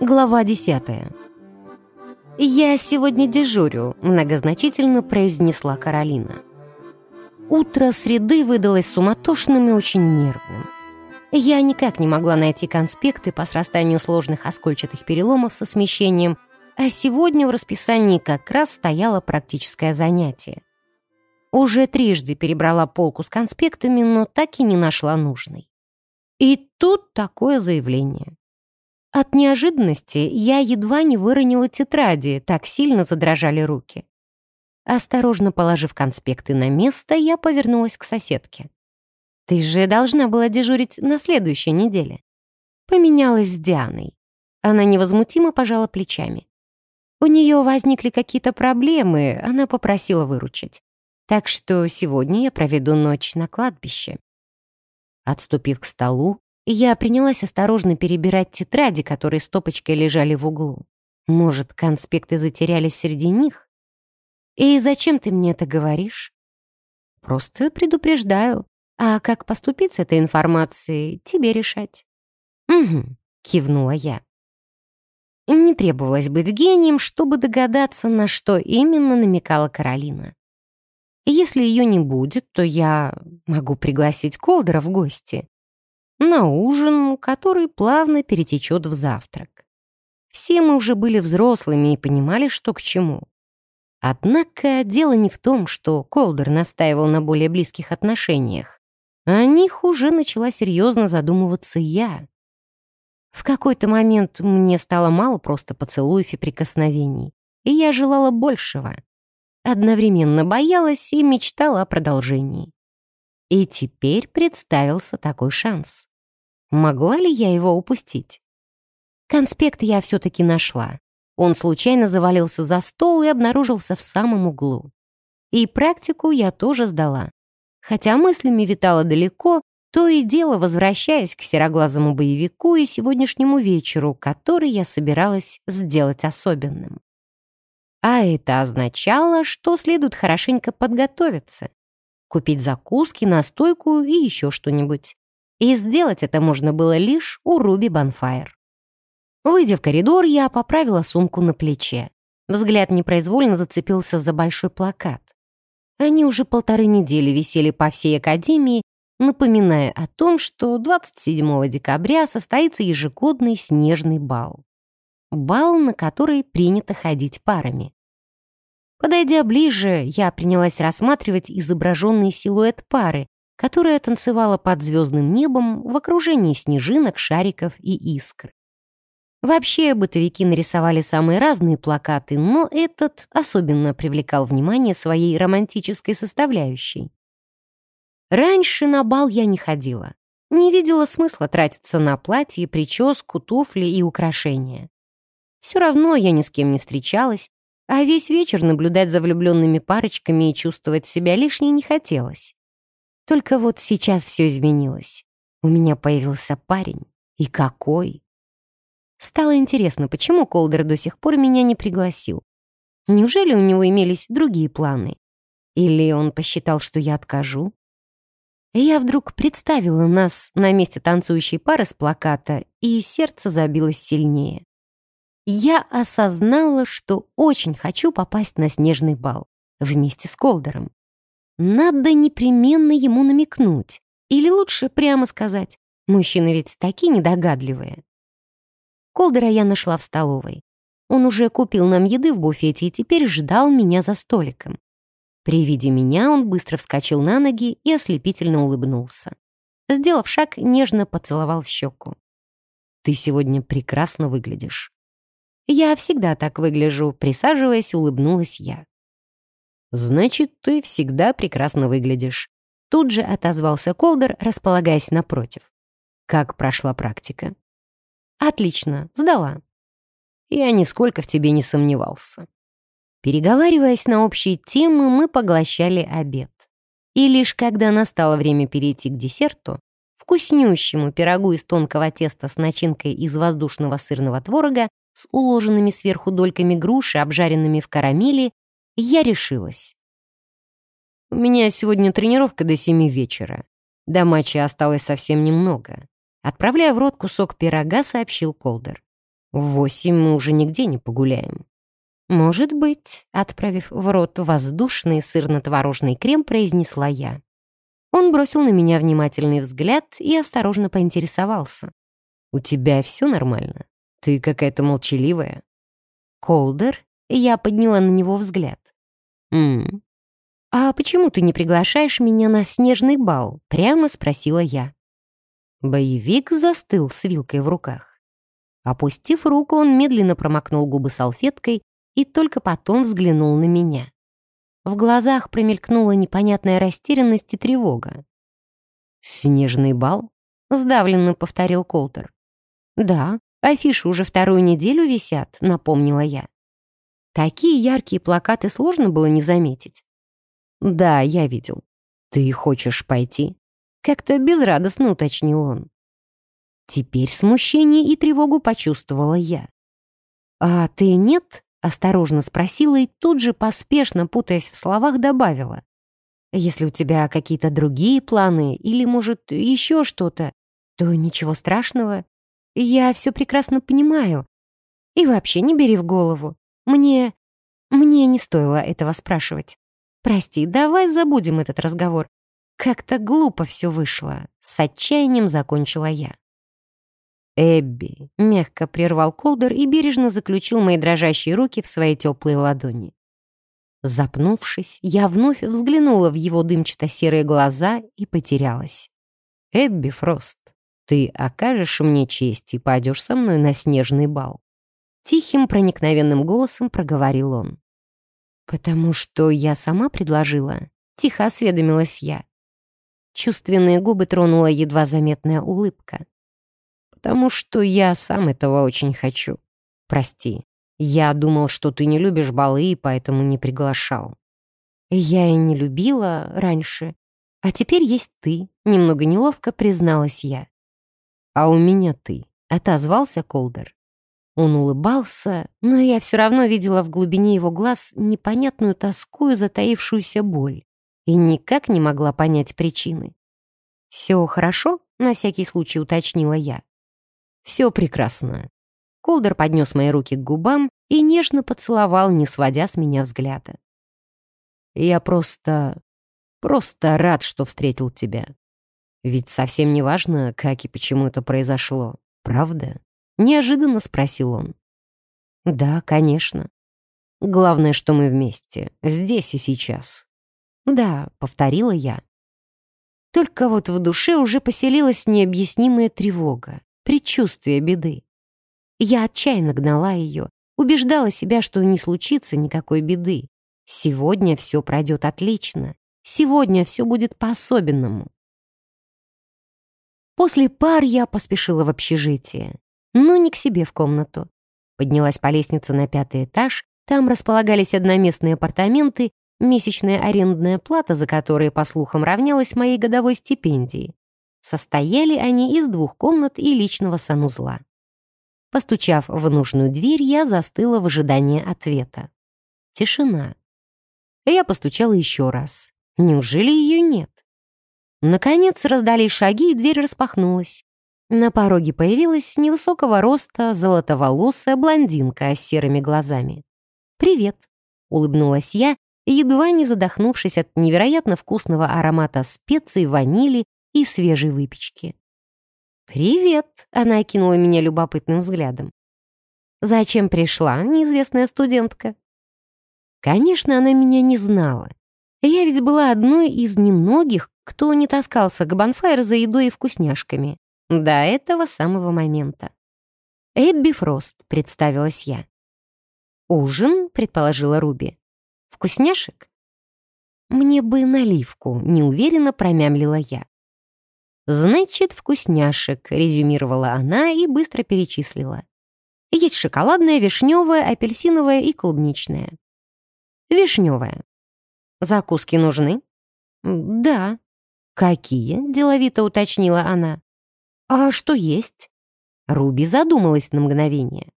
Глава десятая. «Я сегодня дежурю», — многозначительно произнесла Каролина. Утро среды выдалось суматошным и очень нервным. Я никак не могла найти конспекты по срастанию сложных оскольчатых переломов со смещением, а сегодня в расписании как раз стояло практическое занятие. Уже трижды перебрала полку с конспектами, но так и не нашла нужной. И тут такое заявление. От неожиданности я едва не выронила тетради, так сильно задрожали руки. Осторожно положив конспекты на место, я повернулась к соседке. «Ты же должна была дежурить на следующей неделе». Поменялась с Дианой. Она невозмутимо пожала плечами. У нее возникли какие-то проблемы, она попросила выручить. Так что сегодня я проведу ночь на кладбище. Отступив к столу, я принялась осторожно перебирать тетради, которые стопочкой лежали в углу. Может, конспекты затерялись среди них? И зачем ты мне это говоришь? Просто предупреждаю. А как поступить с этой информацией, тебе решать. Угу, кивнула я. Не требовалось быть гением, чтобы догадаться, на что именно намекала Каролина. Если ее не будет, то я могу пригласить Колдера в гости. На ужин, который плавно перетечет в завтрак. Все мы уже были взрослыми и понимали, что к чему. Однако дело не в том, что Колдер настаивал на более близких отношениях. О них уже начала серьезно задумываться я. В какой-то момент мне стало мало просто поцелуев и прикосновений, и я желала большего. Одновременно боялась и мечтала о продолжении. И теперь представился такой шанс. Могла ли я его упустить? Конспект я все-таки нашла. Он случайно завалился за стол и обнаружился в самом углу. И практику я тоже сдала. Хотя мыслями витала далеко, то и дело возвращаясь к сероглазому боевику и сегодняшнему вечеру, который я собиралась сделать особенным. А это означало, что следует хорошенько подготовиться. Купить закуски, настойку и еще что-нибудь. И сделать это можно было лишь у Руби Банфайр. Выйдя в коридор, я поправила сумку на плече. Взгляд непроизвольно зацепился за большой плакат. Они уже полторы недели висели по всей академии, напоминая о том, что 27 декабря состоится ежегодный снежный бал бал, на который принято ходить парами. Подойдя ближе, я принялась рассматривать изображенный силуэт пары, которая танцевала под звездным небом в окружении снежинок, шариков и искр. Вообще, бытовики нарисовали самые разные плакаты, но этот особенно привлекал внимание своей романтической составляющей. Раньше на бал я не ходила. Не видела смысла тратиться на платье, прическу, туфли и украшения. Все равно я ни с кем не встречалась, а весь вечер наблюдать за влюбленными парочками и чувствовать себя лишней не хотелось. Только вот сейчас все изменилось. У меня появился парень. И какой! Стало интересно, почему Колдер до сих пор меня не пригласил. Неужели у него имелись другие планы? Или он посчитал, что я откажу? Я вдруг представила нас на месте танцующей пары с плаката, и сердце забилось сильнее я осознала, что очень хочу попасть на снежный бал вместе с Колдером. Надо непременно ему намекнуть. Или лучше прямо сказать. Мужчины ведь такие недогадливые. Колдера я нашла в столовой. Он уже купил нам еды в буфете и теперь ждал меня за столиком. При виде меня он быстро вскочил на ноги и ослепительно улыбнулся. Сделав шаг, нежно поцеловал в щеку. «Ты сегодня прекрасно выглядишь». Я всегда так выгляжу, присаживаясь, улыбнулась я. «Значит, ты всегда прекрасно выглядишь», — тут же отозвался Колдер, располагаясь напротив. «Как прошла практика?» «Отлично, сдала». Я нисколько в тебе не сомневался. Переговариваясь на общие темы, мы поглощали обед. И лишь когда настало время перейти к десерту, вкуснющему пирогу из тонкого теста с начинкой из воздушного сырного творога, с уложенными сверху дольками груши, обжаренными в карамели, я решилась. У меня сегодня тренировка до семи вечера. До матча осталось совсем немного. Отправляя в рот кусок пирога, сообщил Колдер. «В восемь мы уже нигде не погуляем». «Может быть», — отправив в рот воздушный сырно-творожный крем, произнесла я. Он бросил на меня внимательный взгляд и осторожно поинтересовался. «У тебя все нормально? Ты какая-то молчаливая». «Колдер?» — я подняла на него взгляд. «М, «А почему ты не приглашаешь меня на снежный бал?» — прямо спросила я. Боевик застыл с вилкой в руках. Опустив руку, он медленно промокнул губы салфеткой и только потом взглянул на меня. В глазах промелькнула непонятная растерянность и тревога. «Снежный бал?» — сдавленно повторил Колтер. «Да, афиши уже вторую неделю висят», — напомнила я. Такие яркие плакаты сложно было не заметить. «Да, я видел. Ты хочешь пойти?» Как-то безрадостно уточнил он. Теперь смущение и тревогу почувствовала я. «А ты нет?» — осторожно спросила и тут же, поспешно путаясь в словах, добавила. «Если у тебя какие-то другие планы или, может, еще что-то, то ничего страшного. Я все прекрасно понимаю. И вообще не бери в голову. Мне... мне не стоило этого спрашивать. «Прости, давай забудем этот разговор. Как-то глупо все вышло», — с отчаянием закончила я. «Эбби», — мягко прервал Колдер и бережно заключил мои дрожащие руки в свои теплые ладони. Запнувшись, я вновь взглянула в его дымчато-серые глаза и потерялась. «Эбби Фрост, ты окажешь мне честь и пойдешь со мной на снежный бал?» Тихим проникновенным голосом проговорил он. «Потому что я сама предложила?» — тихо осведомилась я. Чувственные губы тронула едва заметная улыбка. «Потому что я сам этого очень хочу. Прости, я думал, что ты не любишь балы, и поэтому не приглашал». «Я и не любила раньше. А теперь есть ты», — немного неловко призналась я. «А у меня ты», — отозвался Колдер. Он улыбался, но я все равно видела в глубине его глаз непонятную тоску и затаившуюся боль и никак не могла понять причины. «Все хорошо?» — на всякий случай уточнила я. «Все прекрасно». Колдер поднес мои руки к губам и нежно поцеловал, не сводя с меня взгляда. «Я просто... просто рад, что встретил тебя. Ведь совсем не важно, как и почему это произошло, правда?» Неожиданно спросил он. «Да, конечно. Главное, что мы вместе, здесь и сейчас». «Да», — повторила я. Только вот в душе уже поселилась необъяснимая тревога, предчувствие беды. Я отчаянно гнала ее, убеждала себя, что не случится никакой беды. Сегодня все пройдет отлично. Сегодня все будет по-особенному. После пар я поспешила в общежитие но не к себе в комнату. Поднялась по лестнице на пятый этаж, там располагались одноместные апартаменты, месячная арендная плата за которые, по слухам, равнялась моей годовой стипендии. Состояли они из двух комнат и личного санузла. Постучав в нужную дверь, я застыла в ожидании ответа. Тишина. Я постучала еще раз. Неужели ее нет? Наконец раздались шаги, и дверь распахнулась. На пороге появилась невысокого роста золотоволосая блондинка с серыми глазами. «Привет», — улыбнулась я, едва не задохнувшись от невероятно вкусного аромата специй, ванили и свежей выпечки. «Привет», — она окинула меня любопытным взглядом. «Зачем пришла неизвестная студентка?» Конечно, она меня не знала. Я ведь была одной из немногих, кто не таскался к Банфайр за едой и вкусняшками. До этого самого момента. «Эбби Фрост», — представилась я. «Ужин», — предположила Руби. «Вкусняшек?» «Мне бы наливку», — неуверенно промямлила я. «Значит, вкусняшек», — резюмировала она и быстро перечислила. «Есть шоколадная, вишневая, апельсиновая и клубничная». «Вишневая». «Закуски нужны?» «Да». «Какие?» — деловито уточнила она. «А что есть?» Руби задумалась на мгновение.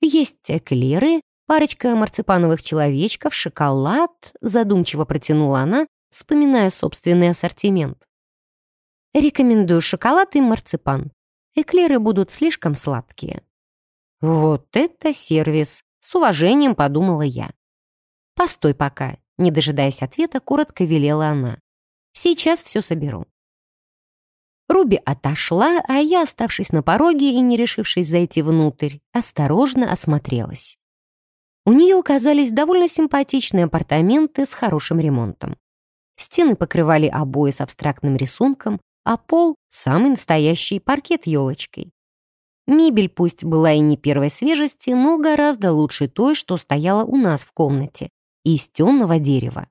«Есть эклеры, парочка марципановых человечков, шоколад», задумчиво протянула она, вспоминая собственный ассортимент. «Рекомендую шоколад и марципан», эклеры будут слишком сладкие. Вот это сервис! С уважением подумала я. Постой пока, не дожидаясь ответа, коротко велела она. Сейчас все соберу. Руби отошла, а я, оставшись на пороге и не решившись зайти внутрь, осторожно осмотрелась. У нее оказались довольно симпатичные апартаменты с хорошим ремонтом. Стены покрывали обои с абстрактным рисунком, а пол — самый настоящий паркет елочкой. Мебель пусть была и не первой свежести, но гораздо лучше той, что стояла у нас в комнате, из темного дерева.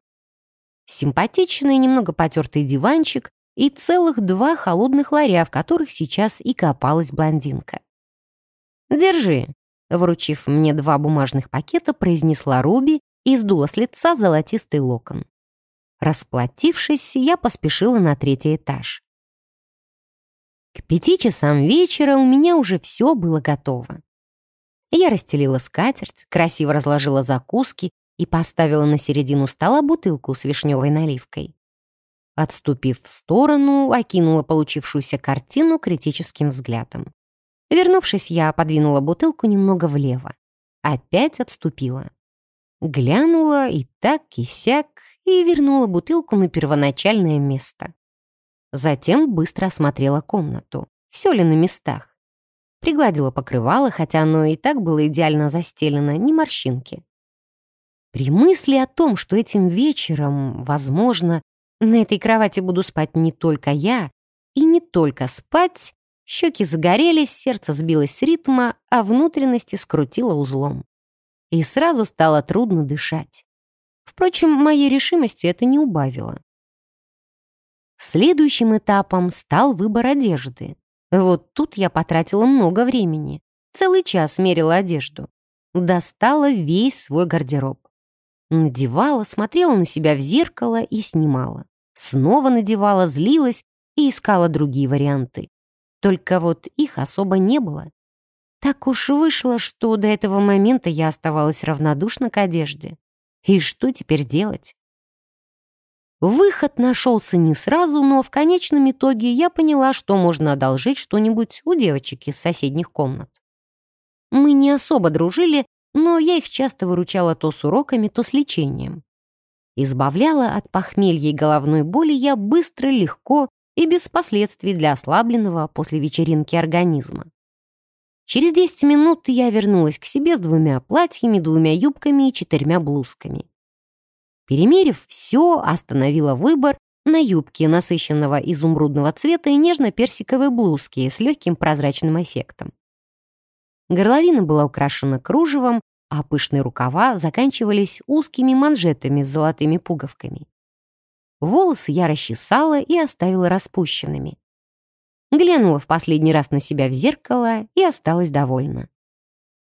Симпатичный, немного потертый диванчик и целых два холодных ларя, в которых сейчас и копалась блондинка. «Держи», — вручив мне два бумажных пакета, произнесла Руби и сдула с лица золотистый локон. Расплатившись, я поспешила на третий этаж. К пяти часам вечера у меня уже все было готово. Я расстелила скатерть, красиво разложила закуски и поставила на середину стола бутылку с вишневой наливкой. Отступив в сторону, окинула получившуюся картину критическим взглядом. Вернувшись, я подвинула бутылку немного влево. Опять отступила. Глянула и так, и сяк, и вернула бутылку на первоначальное место. Затем быстро осмотрела комнату. Все ли на местах? Пригладила покрывало, хотя оно и так было идеально застелено, ни морщинки. При мысли о том, что этим вечером, возможно, на этой кровати буду спать не только я, и не только спать, щеки загорелись, сердце сбилось с ритма, а внутренности скрутило узлом. И сразу стало трудно дышать. Впрочем, моей решимости это не убавило. Следующим этапом стал выбор одежды. Вот тут я потратила много времени. Целый час мерила одежду. Достала весь свой гардероб. Надевала, смотрела на себя в зеркало и снимала. Снова надевала, злилась и искала другие варианты. Только вот их особо не было. Так уж вышло, что до этого момента я оставалась равнодушна к одежде. И что теперь делать? Выход нашелся не сразу, но в конечном итоге я поняла, что можно одолжить что-нибудь у девочек из соседних комнат. Мы не особо дружили, но я их часто выручала то с уроками, то с лечением. Избавляла от похмелья и головной боли я быстро, легко и без последствий для ослабленного после вечеринки организма. Через 10 минут я вернулась к себе с двумя платьями, двумя юбками и четырьмя блузками. Перемерив все, остановила выбор на юбке насыщенного изумрудного цвета и нежно-персиковой блузке с легким прозрачным эффектом. Горловина была украшена кружевом, а пышные рукава заканчивались узкими манжетами с золотыми пуговками. Волосы я расчесала и оставила распущенными. Глянула в последний раз на себя в зеркало и осталась довольна.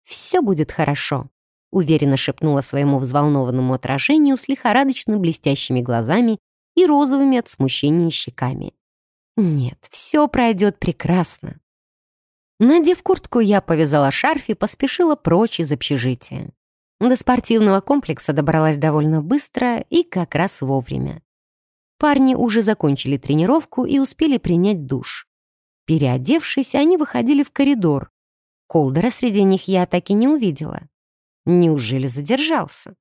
«Все будет хорошо», уверенно шепнула своему взволнованному отражению с лихорадочно блестящими глазами и розовыми от смущения щеками. «Нет, все пройдет прекрасно». Надев куртку, я повязала шарф и поспешила прочь из общежития. До спортивного комплекса добралась довольно быстро и как раз вовремя. Парни уже закончили тренировку и успели принять душ. Переодевшись, они выходили в коридор. Колдера среди них я так и не увидела. Неужели задержался?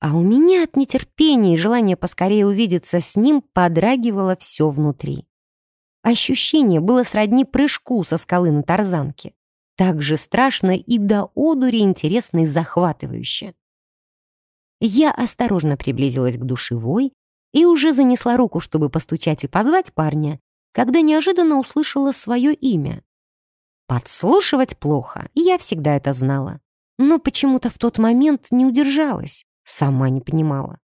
А у меня от нетерпения и желания поскорее увидеться с ним подрагивало все внутри. Ощущение было сродни прыжку со скалы на тарзанке. Так же страшно и до одури интересно и захватывающе. Я осторожно приблизилась к душевой и уже занесла руку, чтобы постучать и позвать парня, когда неожиданно услышала свое имя. Подслушивать плохо, я всегда это знала но почему-то в тот момент не удержалась, сама не понимала.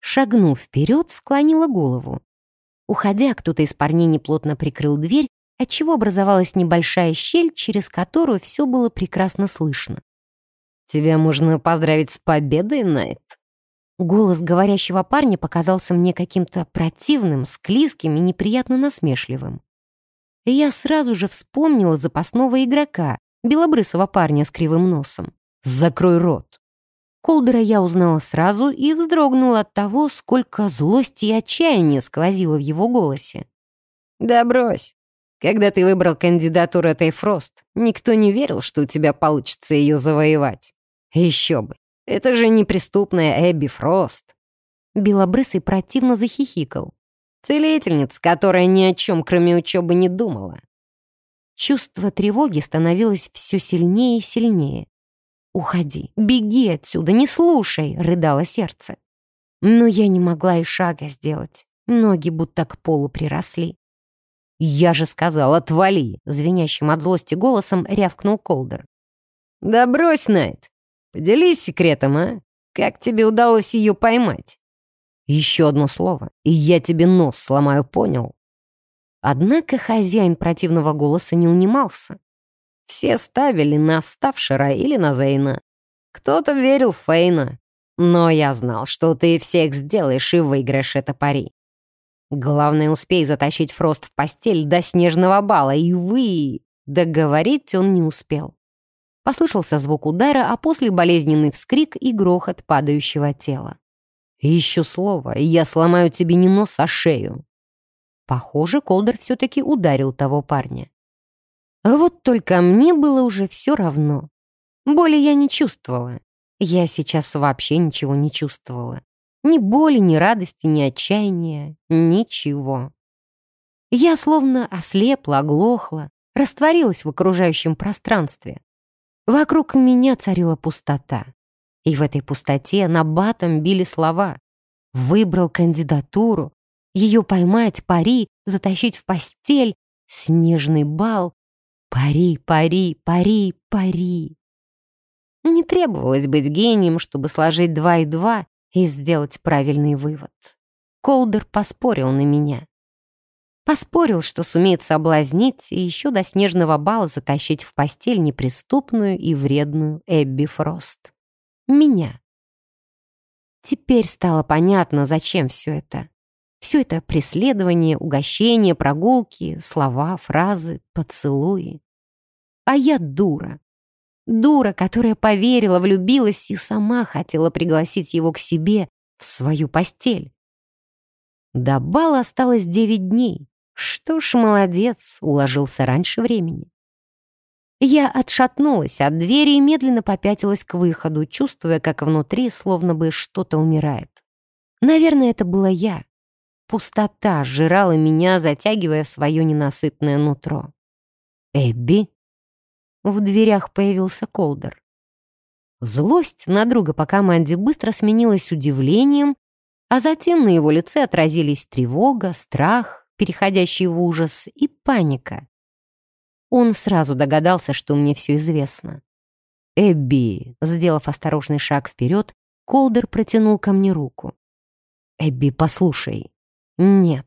Шагнув вперед, склонила голову. Уходя, кто-то из парней неплотно прикрыл дверь, отчего образовалась небольшая щель, через которую все было прекрасно слышно. «Тебя можно поздравить с победой, Найт!» Голос говорящего парня показался мне каким-то противным, склизким и неприятно насмешливым. И я сразу же вспомнила запасного игрока, белобрысого парня с кривым носом. «Закрой рот!» Колдера я узнала сразу и вздрогнула от того, сколько злости и отчаяния сквозило в его голосе. «Да брось! Когда ты выбрал кандидатуру этой Фрост, никто не верил, что у тебя получится ее завоевать. Еще бы. Это же неприступная Эбби Фрост. Белобрысый противно захихикал. Целительница, которая ни о чем, кроме учебы, не думала. Чувство тревоги становилось все сильнее и сильнее. «Уходи, беги отсюда, не слушай!» — рыдало сердце. Но я не могла и шага сделать. Ноги будто к полу приросли. «Я же сказал, отвали!» — звенящим от злости голосом рявкнул Колдер. «Да брось, Найт! Поделись секретом, а? Как тебе удалось ее поймать?» «Еще одно слово, и я тебе нос сломаю, понял?» Однако хозяин противного голоса не унимался. Все ставили на Ставшера или на Зейна. Кто-то верил в Фейна. Но я знал, что ты всех сделаешь и выиграешь это пари. Главное, успей затащить Фрост в постель до снежного бала, и вы... Договорить он не успел. Послышался звук удара, а после болезненный вскрик и грохот падающего тела. «Еще слово, и я сломаю тебе не нос, а шею». Похоже, Колдер все-таки ударил того парня. Вот только мне было уже все равно. Боли я не чувствовала. Я сейчас вообще ничего не чувствовала. Ни боли, ни радости, ни отчаяния, ничего. Я словно ослепла, оглохла, растворилась в окружающем пространстве. Вокруг меня царила пустота. И в этой пустоте на батом били слова. Выбрал кандидатуру, ее поймать, пари, затащить в постель, снежный бал, пари, пари, пари, пари. Не требовалось быть гением, чтобы сложить два и два и сделать правильный вывод. Колдер поспорил на меня. Поспорил, что сумеет соблазнить и еще до снежного бала затащить в постель неприступную и вредную Эбби Фрост. Меня. Теперь стало понятно, зачем все это. Все это преследование, угощение, прогулки, слова, фразы, поцелуи. А я дура. Дура, которая поверила, влюбилась и сама хотела пригласить его к себе в свою постель. До бала осталось девять дней. Что ж, молодец, уложился раньше времени. Я отшатнулась от двери и медленно попятилась к выходу, чувствуя, как внутри словно бы что-то умирает. Наверное, это была я. Пустота сжирала меня, затягивая свое ненасытное нутро. «Эбби?» В дверях появился Колдер. Злость на друга по команде быстро сменилась удивлением, а затем на его лице отразились тревога, страх, переходящий в ужас, и паника. Он сразу догадался, что мне все известно. «Эбби», сделав осторожный шаг вперед, Колдер протянул ко мне руку. «Эбби, послушай». «Нет».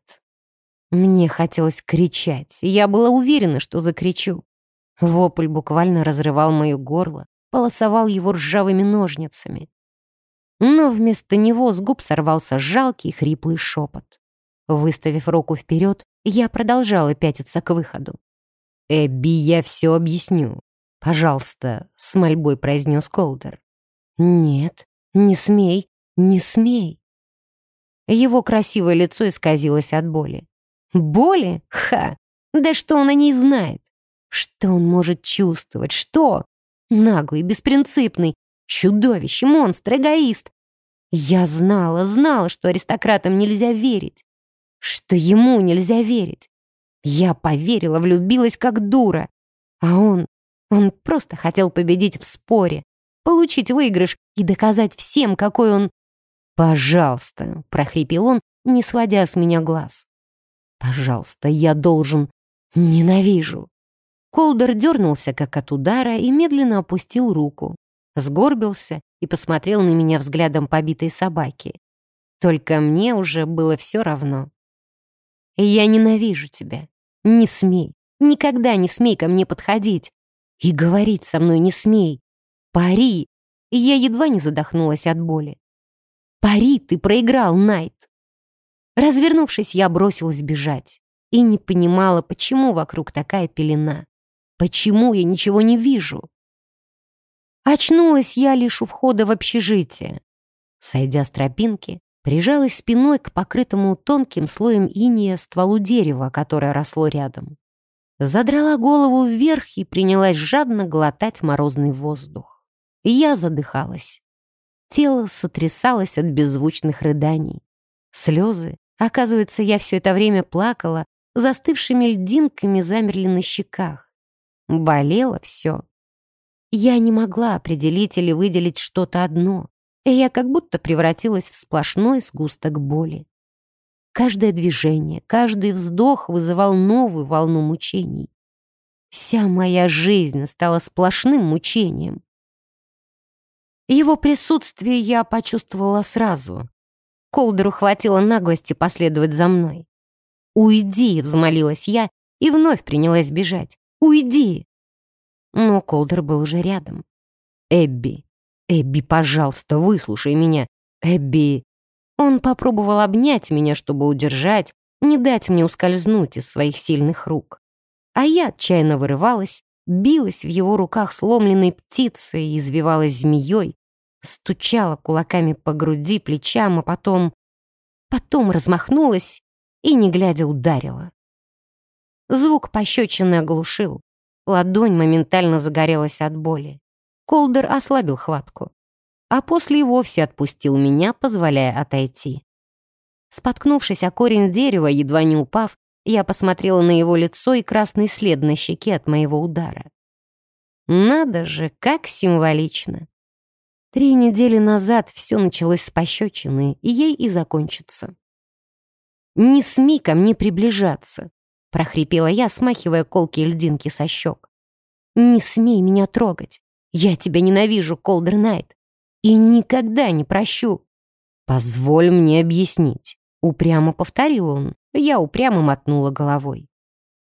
Мне хотелось кричать, я была уверена, что закричу. Вопль буквально разрывал мое горло, полосовал его ржавыми ножницами. Но вместо него с губ сорвался жалкий хриплый шепот. Выставив руку вперед, я продолжала пятиться к выходу. «Эбби, я все объясню. Пожалуйста», — с мольбой произнес Колдер. «Нет, не смей, не смей». Его красивое лицо исказилось от боли. «Боли? Ха! Да что он о ней знает? Что он может чувствовать? Что? Наглый, беспринципный, чудовище, монстр, эгоист. Я знала, знала, что аристократам нельзя верить. Что ему нельзя верить. Я поверила, влюбилась как дура. А он, он просто хотел победить в споре, получить выигрыш и доказать всем, какой он... «Пожалуйста», — прохрипел он, не сводя с меня глаз. «Пожалуйста, я должен... Ненавижу. Колдер дернулся, как от удара, и медленно опустил руку. Сгорбился и посмотрел на меня взглядом побитой собаки. Только мне уже было все равно. «Я ненавижу тебя. Не смей. Никогда не смей ко мне подходить. И говорить со мной не смей. Пари!» И я едва не задохнулась от боли. «Пари, ты проиграл, Найт!» Развернувшись, я бросилась бежать и не понимала, почему вокруг такая пелена. Почему я ничего не вижу? Очнулась я лишь у входа в общежитие. Сойдя с тропинки, прижалась спиной к покрытому тонким слоем иния стволу дерева, которое росло рядом. задрала голову вверх и принялась жадно глотать морозный воздух. Я задыхалась. Тело сотрясалось от беззвучных рыданий. Слезы, оказывается, я все это время плакала, застывшими льдинками замерли на щеках. Болело все. Я не могла определить или выделить что-то одно, и я как будто превратилась в сплошной сгусток боли. Каждое движение, каждый вздох вызывал новую волну мучений. Вся моя жизнь стала сплошным мучением. Его присутствие я почувствовала сразу. Колдеру хватило наглости последовать за мной. «Уйди!» — взмолилась я и вновь принялась бежать. «Уйди!» Но Колдер был уже рядом. «Эбби! Эбби, пожалуйста, выслушай меня! Эбби!» Он попробовал обнять меня, чтобы удержать, не дать мне ускользнуть из своих сильных рук. А я отчаянно вырывалась, билась в его руках сломленной птицей извивалась змеей, стучала кулаками по груди, плечам, а потом... Потом размахнулась и, не глядя, ударила. Звук пощечины оглушил. Ладонь моментально загорелась от боли. Колдер ослабил хватку, а после и вовсе отпустил меня, позволяя отойти. Споткнувшись о корень дерева, едва не упав, я посмотрела на его лицо и красный след на щеке от моего удара. Надо же, как символично. Три недели назад все началось с пощечины, и ей и закончится. «Не смей ко мне приближаться», — прохрипела я, смахивая колки и льдинки со щек. «Не смей меня трогать. Я тебя ненавижу, Колдер Найт, и никогда не прощу». «Позволь мне объяснить», — упрямо повторил он. Я упрямо мотнула головой.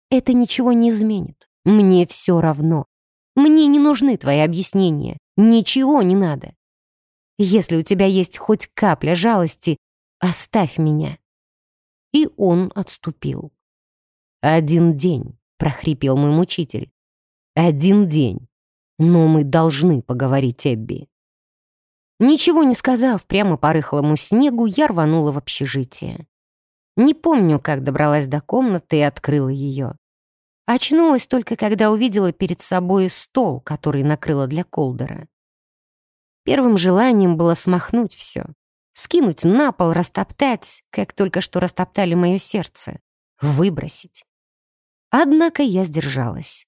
«Это ничего не изменит. Мне все равно. Мне не нужны твои объяснения. Ничего не надо. Если у тебя есть хоть капля жалости, оставь меня». И он отступил. «Один день», — прохрипел мой мучитель. «Один день. Но мы должны поговорить, Эбби». Ничего не сказав, прямо по рыхлому снегу я рванула в общежитие. Не помню, как добралась до комнаты и открыла ее. Очнулась только, когда увидела перед собой стол, который накрыла для Колдера. Первым желанием было смахнуть все. Скинуть на пол, растоптать, как только что растоптали мое сердце. Выбросить. Однако я сдержалась.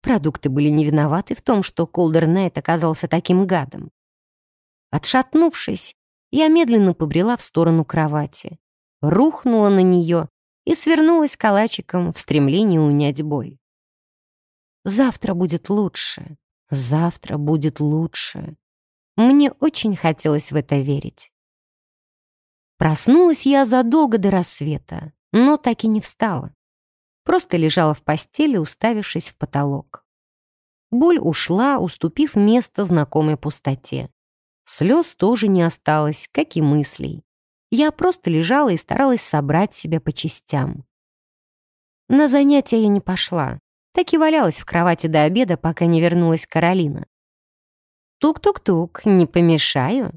Продукты были не виноваты в том, что Колдер Найт оказался таким гадом. Отшатнувшись, я медленно побрела в сторону кровати рухнула на нее и свернулась калачиком в стремлении унять боль. Завтра будет лучше, завтра будет лучше. Мне очень хотелось в это верить. Проснулась я задолго до рассвета, но так и не встала. Просто лежала в постели, уставившись в потолок. Боль ушла, уступив место знакомой пустоте. Слез тоже не осталось, как и мыслей. Я просто лежала и старалась собрать себя по частям. На занятия я не пошла, так и валялась в кровати до обеда, пока не вернулась Каролина. «Тук-тук-тук, не помешаю?»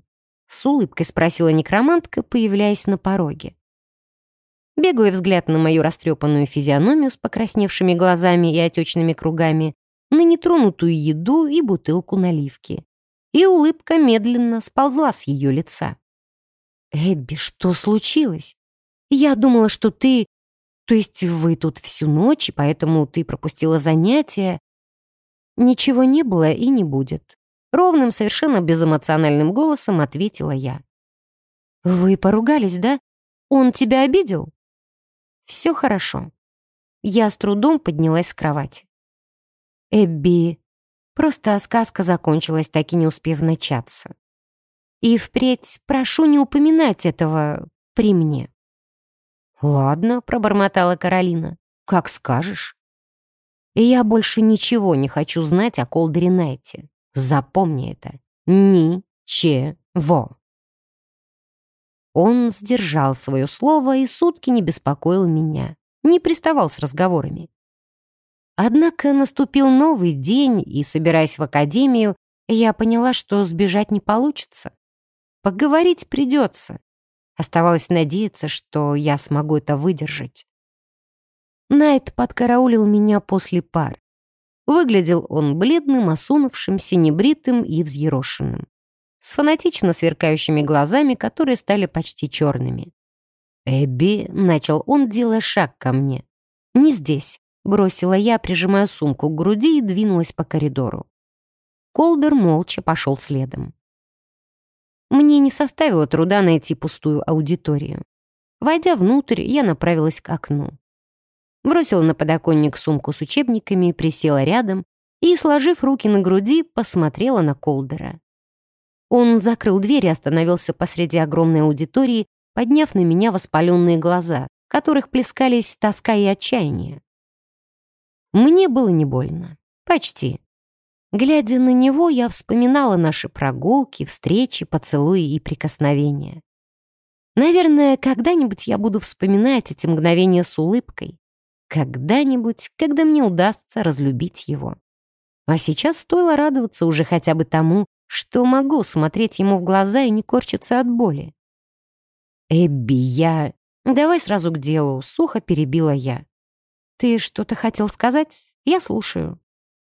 С улыбкой спросила некромантка, появляясь на пороге. Беглый взгляд на мою растрепанную физиономию с покрасневшими глазами и отечными кругами, на нетронутую еду и бутылку наливки. И улыбка медленно сползла с ее лица. «Эбби, что случилось? Я думала, что ты... То есть вы тут всю ночь, и поэтому ты пропустила занятия?» «Ничего не было и не будет», — ровным, совершенно безэмоциональным голосом ответила я. «Вы поругались, да? Он тебя обидел?» «Все хорошо». Я с трудом поднялась с кровати. «Эбби...» Просто сказка закончилась, так и не успев начаться. И впредь прошу не упоминать этого при мне». «Ладно», — пробормотала Каролина, — «как скажешь». И я больше ничего не хочу знать о Колдере Найте. Запомни это. Ни-че-во. Он сдержал свое слово и сутки не беспокоил меня, не приставал с разговорами. Однако наступил новый день, и, собираясь в академию, я поняла, что сбежать не получится. Поговорить придется. Оставалось надеяться, что я смогу это выдержать. Найт подкараулил меня после пар. Выглядел он бледным, осунувшимся, небритым и взъерошенным. С фанатично сверкающими глазами, которые стали почти черными. «Эбби», — начал он, делая шаг ко мне. «Не здесь», — бросила я, прижимая сумку к груди и двинулась по коридору. Колдер молча пошел следом. Мне не составило труда найти пустую аудиторию. Войдя внутрь, я направилась к окну. Бросила на подоконник сумку с учебниками, присела рядом и, сложив руки на груди, посмотрела на Колдера. Он закрыл дверь и остановился посреди огромной аудитории, подняв на меня воспаленные глаза, в которых плескались тоска и отчаяние. Мне было не больно. Почти. Глядя на него, я вспоминала наши прогулки, встречи, поцелуи и прикосновения. Наверное, когда-нибудь я буду вспоминать эти мгновения с улыбкой. Когда-нибудь, когда мне удастся разлюбить его. А сейчас стоило радоваться уже хотя бы тому, что могу смотреть ему в глаза и не корчиться от боли. «Эбби, я...» «Давай сразу к делу», — сухо перебила я. «Ты что-то хотел сказать? Я слушаю».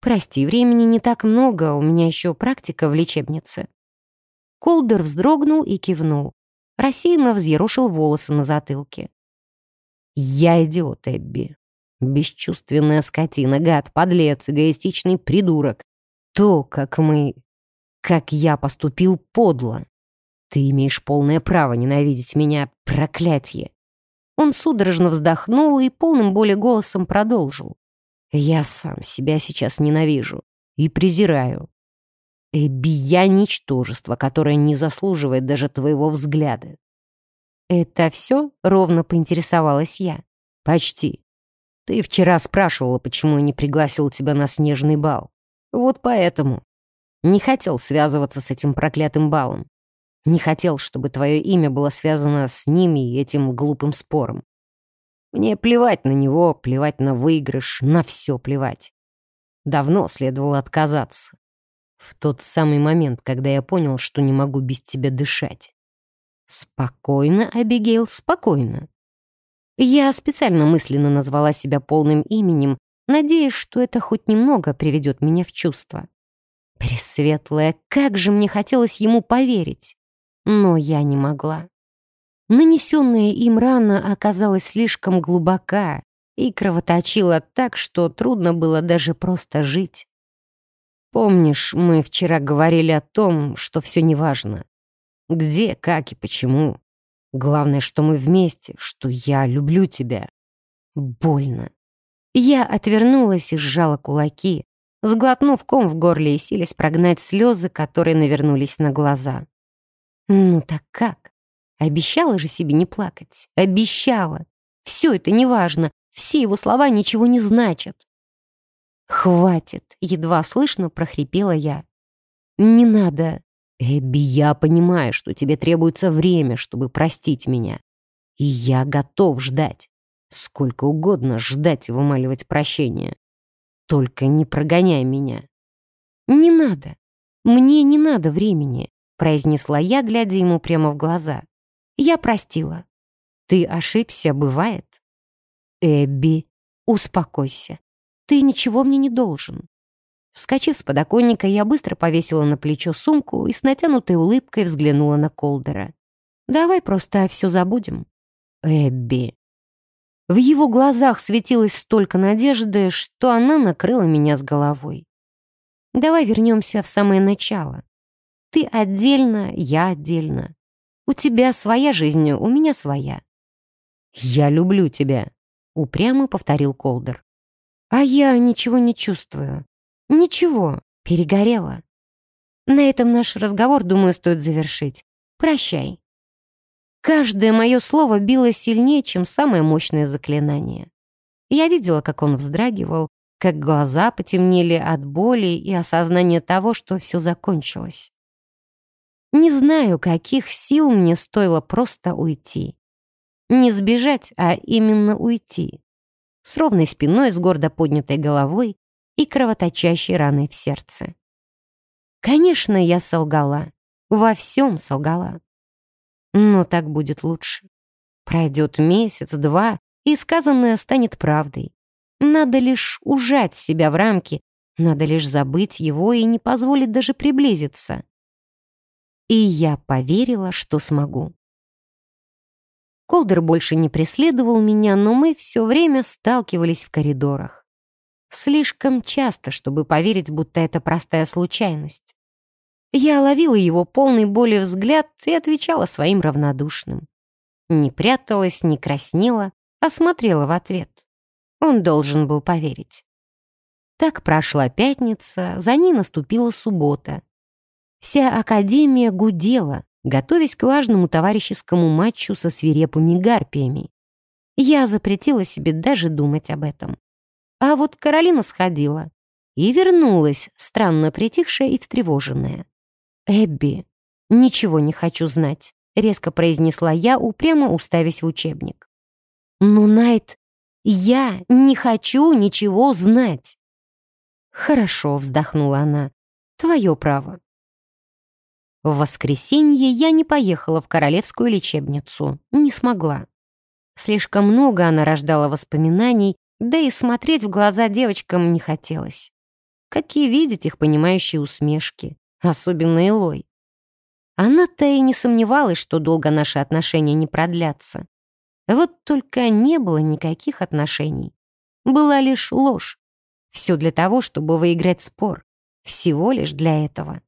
«Прости, времени не так много, у меня еще практика в лечебнице». Колдер вздрогнул и кивнул. Рассеянно взъерошил волосы на затылке. «Я идиот, Эбби. Бесчувственная скотина, гад, подлец, эгоистичный придурок. То, как мы... Как я поступил подло. Ты имеешь полное право ненавидеть меня, проклятие». Он судорожно вздохнул и полным боли голосом продолжил. Я сам себя сейчас ненавижу и презираю. Эбби, я ничтожество, которое не заслуживает даже твоего взгляда. Это все? Ровно поинтересовалась я. Почти. Ты вчера спрашивала, почему я не пригласил тебя на снежный бал. Вот поэтому. Не хотел связываться с этим проклятым балом. Не хотел, чтобы твое имя было связано с ними и этим глупым спором. Мне плевать на него, плевать на выигрыш, на все плевать. Давно следовало отказаться. В тот самый момент, когда я понял, что не могу без тебя дышать. Спокойно, Абигейл, спокойно. Я специально мысленно назвала себя полным именем, надеясь, что это хоть немного приведет меня в чувство. Пресветлая, как же мне хотелось ему поверить. Но я не могла. Нанесенная им рана оказалась слишком глубока и кровоточила так, что трудно было даже просто жить. Помнишь, мы вчера говорили о том, что все неважно. Где, как и почему. Главное, что мы вместе, что я люблю тебя. Больно. Я отвернулась и сжала кулаки, сглотнув ком в горле и силясь прогнать слезы, которые навернулись на глаза. Ну так как? Обещала же себе не плакать. Обещала. Все это неважно. Все его слова ничего не значат. «Хватит!» — едва слышно прохрипела я. «Не надо!» «Эбби, я понимаю, что тебе требуется время, чтобы простить меня. И я готов ждать. Сколько угодно ждать и вымаливать прощения. Только не прогоняй меня». «Не надо. Мне не надо времени», — произнесла я, глядя ему прямо в глаза. Я простила. Ты ошибся, бывает? Эбби, успокойся. Ты ничего мне не должен. Вскочив с подоконника, я быстро повесила на плечо сумку и с натянутой улыбкой взглянула на Колдера. «Давай просто все забудем». «Эбби». В его глазах светилось столько надежды, что она накрыла меня с головой. «Давай вернемся в самое начало. Ты отдельно, я отдельно. У тебя своя жизнь, у меня своя». «Я люблю тебя», — упрямо повторил Колдер. «А я ничего не чувствую. Ничего, перегорела. На этом наш разговор, думаю, стоит завершить. Прощай». Каждое мое слово било сильнее, чем самое мощное заклинание. Я видела, как он вздрагивал, как глаза потемнели от боли и осознания того, что все закончилось. Не знаю, каких сил мне стоило просто уйти. Не сбежать, а именно уйти. С ровной спиной, с гордо поднятой головой и кровоточащей раной в сердце. Конечно, я солгала. Во всем солгала. Но так будет лучше. Пройдет месяц, два, и сказанное станет правдой. Надо лишь ужать себя в рамки, надо лишь забыть его и не позволить даже приблизиться. И я поверила, что смогу. Колдер больше не преследовал меня, но мы все время сталкивались в коридорах. Слишком часто, чтобы поверить, будто это простая случайность. Я ловила его полный боли взгляд и отвечала своим равнодушным. Не пряталась, не краснела, а смотрела в ответ. Он должен был поверить. Так прошла пятница, за ней наступила суббота. Вся академия гудела, готовясь к важному товарищескому матчу со свирепыми гарпиями. Я запретила себе даже думать об этом. А вот Каролина сходила и вернулась, странно притихшая и встревоженная. «Эбби, ничего не хочу знать», — резко произнесла я, упрямо уставясь в учебник. «Ну, Найт, я не хочу ничего знать». «Хорошо», — вздохнула она, — «твое право. В воскресенье я не поехала в королевскую лечебницу, не смогла. Слишком много она рождала воспоминаний, да и смотреть в глаза девочкам не хотелось. Какие видеть их понимающие усмешки, особенно Элой. Она-то и не сомневалась, что долго наши отношения не продлятся. Вот только не было никаких отношений. Была лишь ложь. Все для того, чтобы выиграть спор. Всего лишь для этого.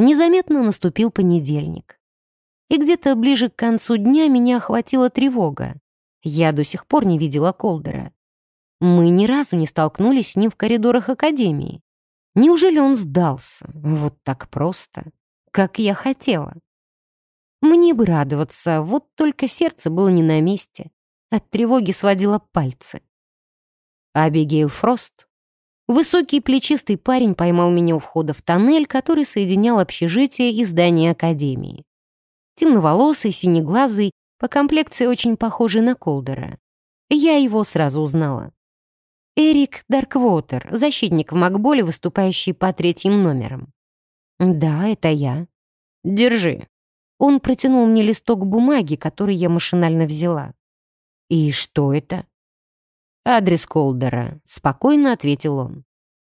Незаметно наступил понедельник. И где-то ближе к концу дня меня охватила тревога. Я до сих пор не видела Колдера. Мы ни разу не столкнулись с ним в коридорах Академии. Неужели он сдался? Вот так просто. Как я хотела. Мне бы радоваться, вот только сердце было не на месте. От тревоги сводило пальцы. Абигейл Фрост Высокий плечистый парень поймал меня у входа в тоннель, который соединял общежитие и здание академии. Темноволосый, синеглазый, по комплекции очень похожий на Колдера. Я его сразу узнала. Эрик Дарквотер, защитник в Макболе, выступающий по третьим номерам. «Да, это я». «Держи». Он протянул мне листок бумаги, который я машинально взяла. «И что это?» «Адрес Колдера», — спокойно ответил он.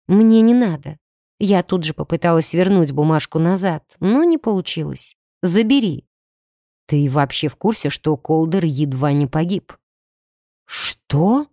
«Мне не надо». Я тут же попыталась вернуть бумажку назад, но не получилось. «Забери». «Ты вообще в курсе, что Колдер едва не погиб?» «Что?»